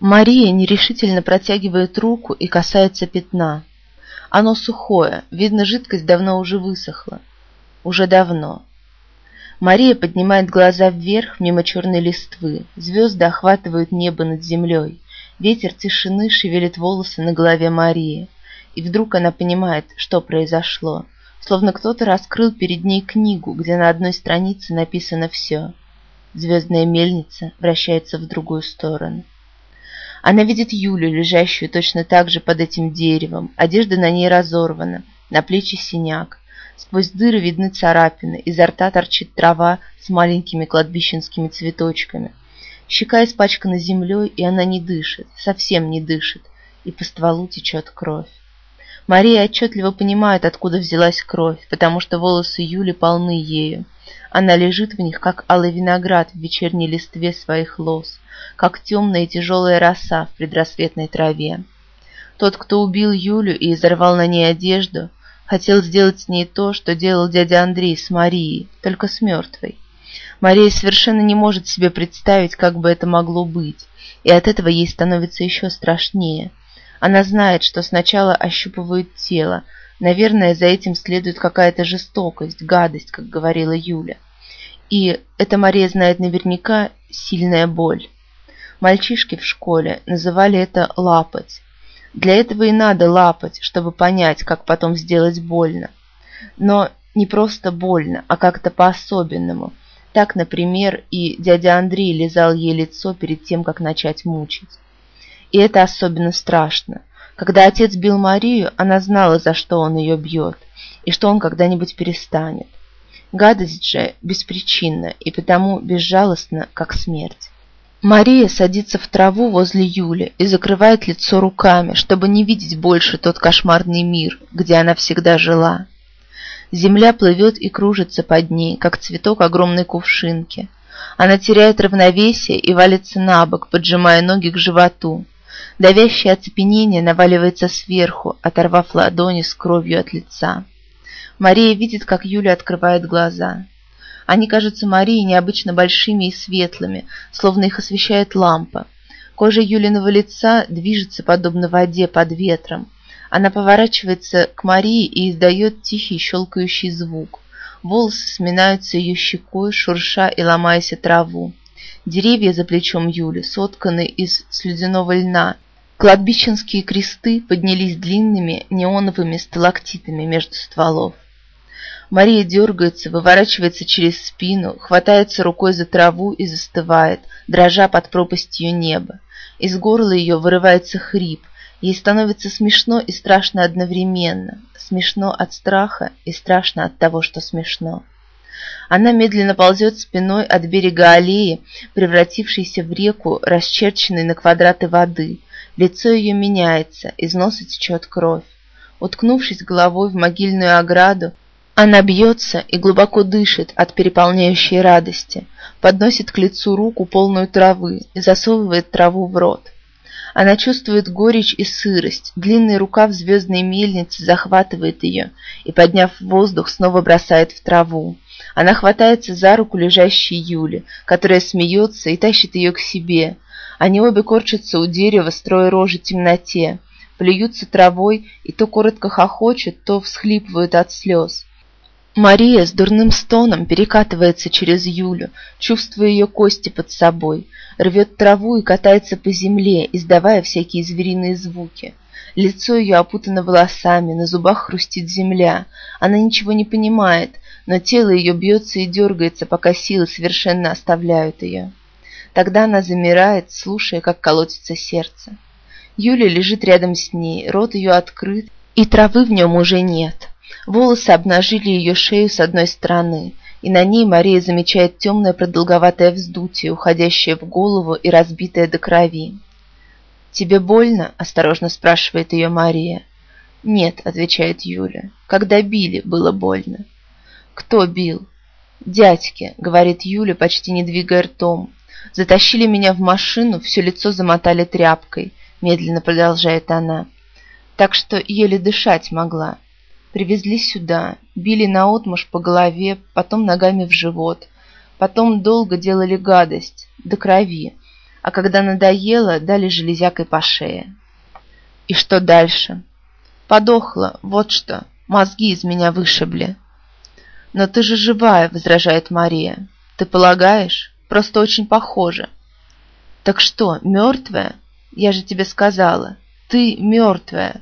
Мария нерешительно протягивает руку и касается пятна. Оно сухое, видно, жидкость давно уже высохла. Уже давно. Мария поднимает глаза вверх, мимо черной листвы. Звезды охватывают небо над землей. Ветер тишины шевелит волосы на голове Марии. И вдруг она понимает, что произошло. Словно кто-то раскрыл перед ней книгу, где на одной странице написано все. Звездная мельница вращается в другую сторону. Она видит Юлю, лежащую точно так же под этим деревом. Одежда на ней разорвана, на плечи синяк. Сквозь дыры видны царапины, изо рта торчит трава с маленькими кладбищенскими цветочками. Щека испачкана землей, и она не дышит, совсем не дышит, и по стволу течет кровь. Мария отчетливо понимает, откуда взялась кровь, потому что волосы Юли полны ею. Она лежит в них, как алый виноград в вечерней листве своих лос, как темная и тяжелая роса в предрассветной траве. Тот, кто убил Юлю и изорвал на ней одежду, хотел сделать с ней то, что делал дядя Андрей с Марией, только с мертвой. Мария совершенно не может себе представить, как бы это могло быть, и от этого ей становится еще страшнее – она знает, что сначала ощупывают тело. Наверное, за этим следует какая-то жестокость, гадость, как говорила Юля. И, это Мария знает наверняка, сильная боль. Мальчишки в школе называли это «лапать». Для этого и надо лапать, чтобы понять, как потом сделать больно. Но не просто больно, а как-то по-особенному. Так, например, и дядя Андрей лизал ей лицо перед тем, как начать мучить. И это особенно страшно. Когда отец бил Марию, она знала, за что он ее бьет, и что он когда-нибудь перестанет. Гадость же беспричинна и потому безжалостна, как смерть. Мария садится в траву возле Юли и закрывает лицо руками, чтобы не видеть больше тот кошмарный мир, где она всегда жила. Земля плывет и кружится под ней, как цветок огромной кувшинки. Она теряет равновесие и валится на бок, поджимая ноги к животу. Давящее оцепенение наваливается сверху, оторвав ладони с кровью от лица. Мария видит, как Юля открывает глаза. Они кажутся Марии необычно большими и светлыми, словно их освещает лампа. Кожа Юлиного лица движется подобно воде под ветром. Она поворачивается к Марии и издает тихий щелкающий звук. Волосы сминаются ее щекой, шурша и ломаясь траву. Деревья за плечом Юли сотканы из слюдяного льна. Кладбищенские кресты поднялись длинными неоновыми сталактитами между стволов. Мария дергается, выворачивается через спину, хватается рукой за траву и застывает, дрожа под пропастью неба. Из горла ее вырывается хрип. Ей становится смешно и страшно одновременно. Смешно от страха и страшно от того, что смешно. Она медленно ползет спиной от берега аллеи, превратившейся в реку, расчерченной на квадраты воды. Лицо ее меняется, из носа течет кровь. Уткнувшись головой в могильную ограду, она бьется и глубоко дышит от переполняющей радости, подносит к лицу руку полную травы и засовывает траву в рот. Она чувствует горечь и сырость, длинный рукав звездной мельницы захватывает ее и, подняв воздух, снова бросает в траву. Она хватается за руку лежащей Юли, которая смеется и тащит ее к себе. Они обе корчатся у дерева, строя рожи в темноте, плюются травой и то коротко хохочут, то всхлипывают от слез. Мария с дурным стоном перекатывается через Юлю, чувствуя ее кости под собой, рвет траву и катается по земле, издавая всякие звериные звуки. Лицо ее опутано волосами, на зубах хрустит земля. Она ничего не понимает, но тело ее бьется и дергается, пока силы совершенно оставляют ее. Тогда она замирает, слушая, как колотится сердце. Юля лежит рядом с ней, рот ее открыт, и травы в нем уже нет. Волосы обнажили ее шею с одной стороны, и на ней Мария замечает темное продолговатое вздутие, уходящее в голову и разбитое до крови. «Тебе больно?» – осторожно спрашивает ее Мария. «Нет», – отвечает Юля. «Когда били, было больно». «Кто бил?» «Дядьки», — говорит Юля, почти не двигая ртом. «Затащили меня в машину, все лицо замотали тряпкой», — медленно продолжает она. «Так что еле дышать могла. Привезли сюда, били наотмашь по голове, потом ногами в живот. Потом долго делали гадость, до крови. А когда надоело, дали железякой по шее. И что дальше? Подохла, вот что, мозги из меня вышибли. Но ты же живая, возражает Мария. Ты полагаешь? Просто очень похоже. Так что, мертвая? Я же тебе сказала, ты мертвая.